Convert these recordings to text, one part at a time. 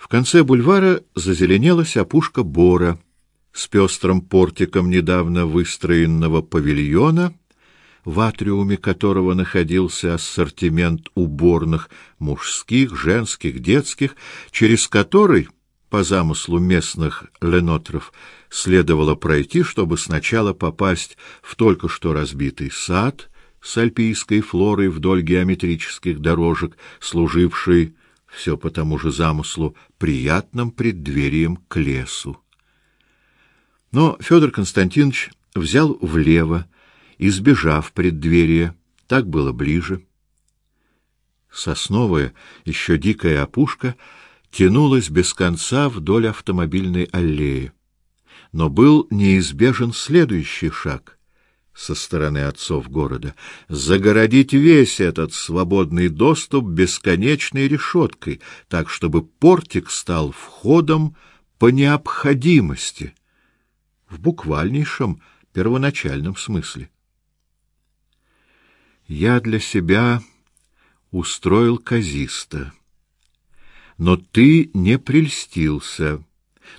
В конце бульвара зазеленелась опушка бора с пестрым портиком недавно выстроенного павильона, в атриуме которого находился ассортимент уборных мужских, женских, детских, через который, по замыслу местных ленотров, следовало пройти, чтобы сначала попасть в только что разбитый сад с альпийской флорой вдоль геометрических дорожек, служивший все по тому же замыслу приятным преддверием к лесу. Но Федор Константинович взял влево, избежав преддверия, так было ближе. Сосновая, еще дикая опушка тянулась без конца вдоль автомобильной аллеи. Но был неизбежен следующий шаг со стороны отцов города — загородить весь этот свободный доступ бесконечной решеткой, так чтобы портик стал входом по необходимости, в буквальнейшем первоначальном смысле. Я для себя устроил казиста, но ты не прельстился,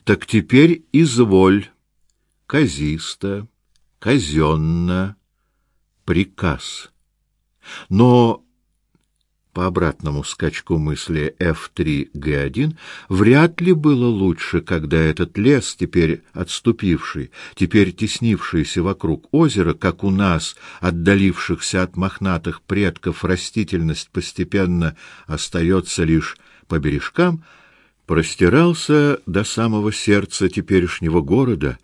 так теперь изволь, казиста, казенно, приказ. Но по обратному скачку мысли F3G1 вряд ли было лучше, когда этот лес, теперь отступивший, теперь теснившийся вокруг озера, как у нас, отдалившихся от мохнатых предков, растительность постепенно остается лишь по бережкам, простирался до самого сердца теперешнего города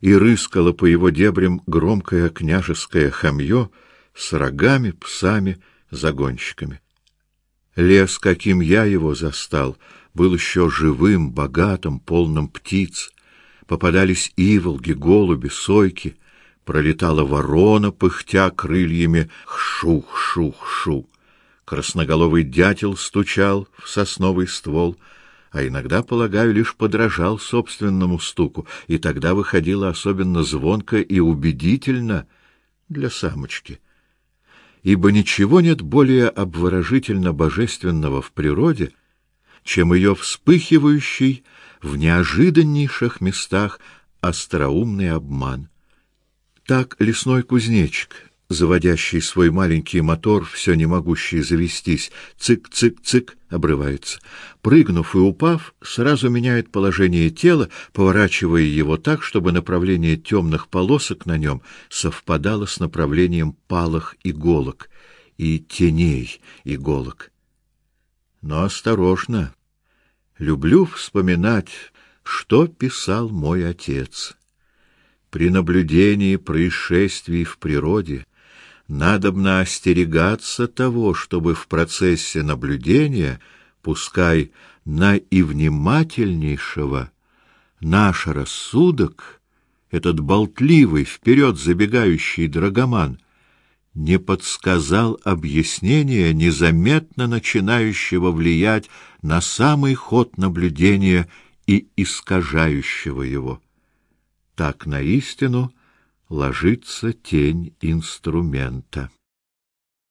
и рыскало по его дебрям громкое княжеское хамье с рогами, псами, загонщиками. Лес, каким я его застал, был еще живым, богатым, полным птиц. Попадались иволги, голуби, сойки. Пролетала ворона, пыхтя крыльями, хшу-хшу-хшу. Красноголовый дятел стучал в сосновый ствол, а иногда, полагаю, лишь подражал собственному стуку, и тогда выходило особенно звонко и убедительно для самочки — ибо ничего нет более обворожительно божественного в природе, чем ее вспыхивающий в неожиданнейших местах остроумный обман. Так лесной кузнечик, заводящий свой маленький мотор, все не могущий завестись, цик-цик-цик, обрывается. Прыгнув и упав, сразу меняет положение тела, поворачивая его так, чтобы направление темных полосок на нем совпадало с направлением палых иголок и теней иголок. Но осторожно. Люблю вспоминать, что писал мой отец. При наблюдении происшествий в природе надобно остерегаться того, чтобы в процессе наблюдения, пускай на и внимательнейшего, наш рассудок, этот болтливый, вперед забегающий драгоман, не подсказал объяснения, незаметно начинающего влиять на самый ход наблюдения и искажающего его. Так на истину ложится тень инструмента.